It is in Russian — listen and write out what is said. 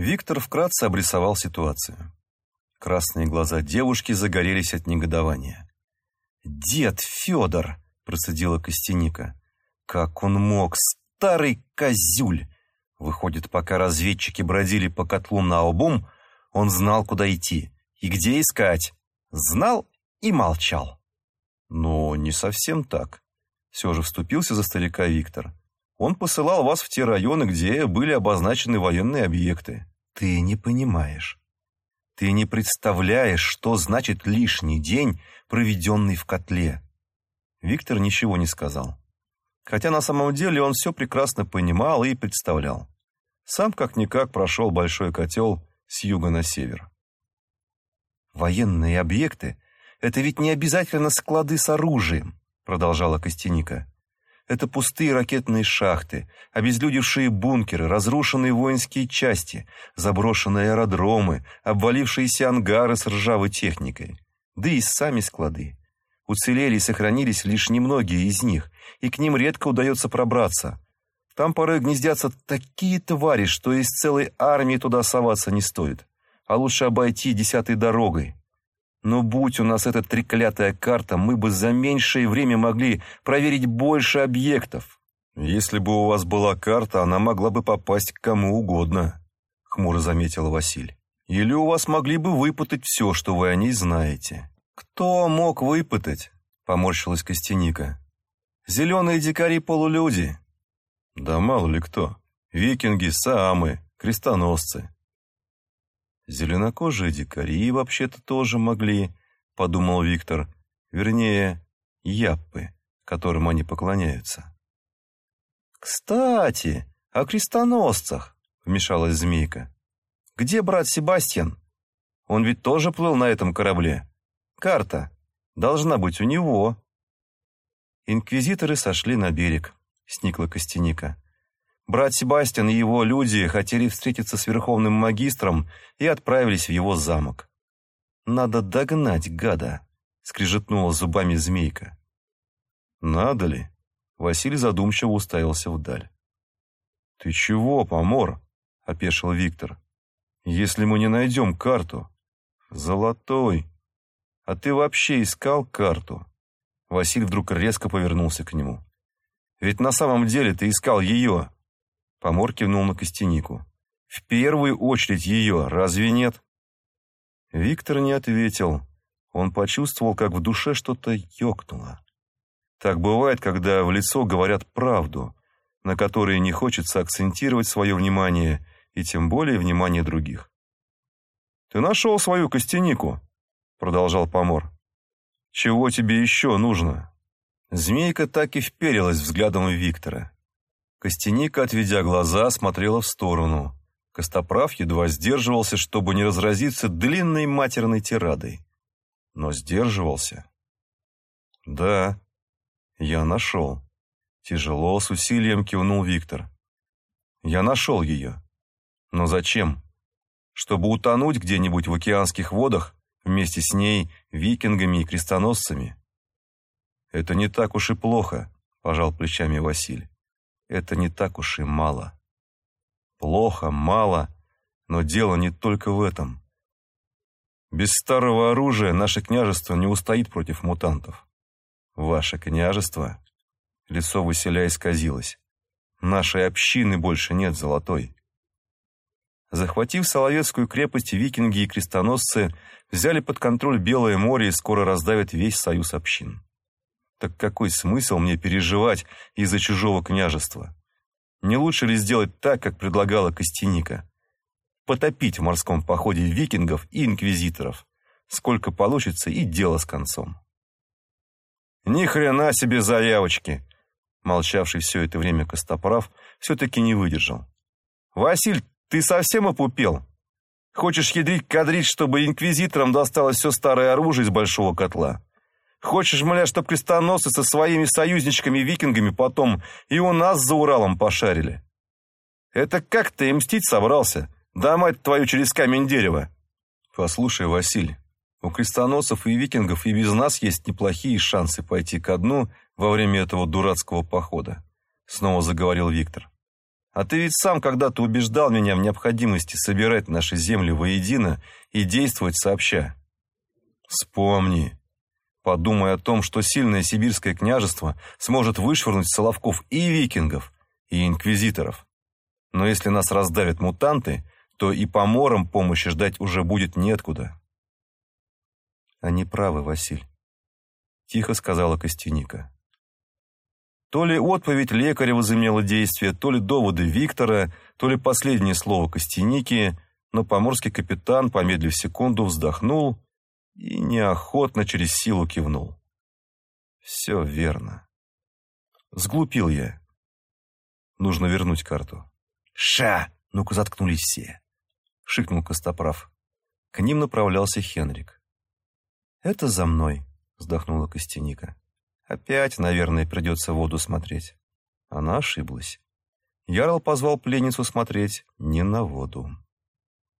Виктор вкратце обрисовал ситуацию. Красные глаза девушки загорелись от негодования. «Дед Федор!» — процедила Костяника. «Как он мог, старый козюль!» Выходит, пока разведчики бродили по котлу на обум, он знал, куда идти и где искать. Знал и молчал. Но не совсем так. Все же вступился за старика Виктор. Он посылал вас в те районы, где были обозначены военные объекты. Ты не понимаешь. Ты не представляешь, что значит лишний день, проведенный в котле. Виктор ничего не сказал. Хотя на самом деле он все прекрасно понимал и представлял. Сам как-никак прошел большой котел с юга на север. «Военные объекты — это ведь не обязательно склады с оружием», продолжала Костяника. Это пустые ракетные шахты, обезлюдевшие бункеры, разрушенные воинские части, заброшенные аэродромы, обвалившиеся ангары с ржавой техникой. Да и сами склады. Уцелели и сохранились лишь немногие из них, и к ним редко удается пробраться. Там порой гнездятся такие твари, что из целой армии туда соваться не стоит. А лучше обойти десятой дорогой, но будь у нас эта треклятая карта, мы бы за меньшее время могли проверить больше объектов. Если бы у вас была карта, она могла бы попасть к кому угодно, хмуро заметил Василь. Или у вас могли бы выпытать все, что вы о ней знаете. Кто мог выпытать? Поморщилась Костяника. Зеленые дикари-полулюди. Да мало ли кто. Викинги, саамы, крестоносцы. Зеленокожие дикари вообще-то тоже могли, подумал Виктор. Вернее, яппы, которым они поклоняются. «Кстати, о крестоносцах», — вмешалась змейка. «Где брат Себастьян? Он ведь тоже плыл на этом корабле. Карта должна быть у него». Инквизиторы сошли на берег, сникла Костяника. Брат Себастьян и его люди хотели встретиться с верховным магистром и отправились в его замок. «Надо догнать гада», — скрижетнула зубами змейка. «Надо ли?» — Василий задумчиво уставился вдаль. «Ты чего, помор?» — опешил Виктор. «Если мы не найдем карту...» «Золотой! А ты вообще искал карту?» Василий вдруг резко повернулся к нему. «Ведь на самом деле ты искал ее!» Помор кивнул на Костянику. «В первую очередь ее, разве нет?» Виктор не ответил. Он почувствовал, как в душе что-то ёкнуло. Так бывает, когда в лицо говорят правду, на которой не хочется акцентировать свое внимание и тем более внимание других. «Ты нашел свою Костянику», — продолжал Помор. «Чего тебе еще нужно?» Змейка так и вперилась взглядом в Виктора. Костяника, отведя глаза, смотрела в сторону. Костоправ едва сдерживался, чтобы не разразиться длинной матерной тирадой. Но сдерживался. «Да, я нашел». Тяжело, с усилием кивнул Виктор. «Я нашел ее. Но зачем? Чтобы утонуть где-нибудь в океанских водах вместе с ней, викингами и крестоносцами?» «Это не так уж и плохо», — пожал плечами Василий это не так уж и мало. Плохо, мало, но дело не только в этом. Без старого оружия наше княжество не устоит против мутантов. Ваше княжество? Лицо выселя исказилось. Нашей общины больше нет, Золотой. Захватив Соловецкую крепость, викинги и крестоносцы взяли под контроль Белое море и скоро раздавят весь союз общин. Так какой смысл мне переживать из-за чужого княжества? Не лучше ли сделать так, как предлагала Костяника? Потопить в морском походе викингов и инквизиторов. Сколько получится, и дело с концом. Ни хрена себе заявочки! Молчавший все это время Костоправ все-таки не выдержал. «Василь, ты совсем опупел? Хочешь ядрить-кадрить, чтобы инквизиторам досталось все старое оружие из большого котла?» Хочешь, мля, чтоб крестоносцы со своими союзничками-викингами потом и у нас за Уралом пошарили? Это как ты мстить собрался? Да мать твою через камень дерева!» «Послушай, Василь, у крестоносцев и викингов и без нас есть неплохие шансы пойти ко дну во время этого дурацкого похода», снова заговорил Виктор. А ты ведь сам когда-то убеждал меня в необходимости собирать наши земли воедино и действовать сообща. Вспомни. Подумай о том, что сильное сибирское княжество сможет вышвырнуть Соловков и викингов, и инквизиторов. Но если нас раздавят мутанты, то и поморам помощи ждать уже будет неоткуда. Они правы, Василь, тихо сказала Костяника. То ли отповедь лекаря возымела действие, то ли доводы Виктора, то ли последнее слово Костяники, но поморский капитан, помедлив секунду, вздохнул и неохотно через силу кивнул. Все верно. Сглупил я. Нужно вернуть карту. «Ша! Ну-ка заткнулись все!» — шикнул Костоправ. К ним направлялся Хенрик. «Это за мной», — вздохнула Костяника. «Опять, наверное, придется воду смотреть». Она ошиблась. Ярл позвал пленницу смотреть не на воду.